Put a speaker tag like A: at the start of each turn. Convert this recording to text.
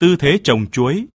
A: tư thế trồng chuối.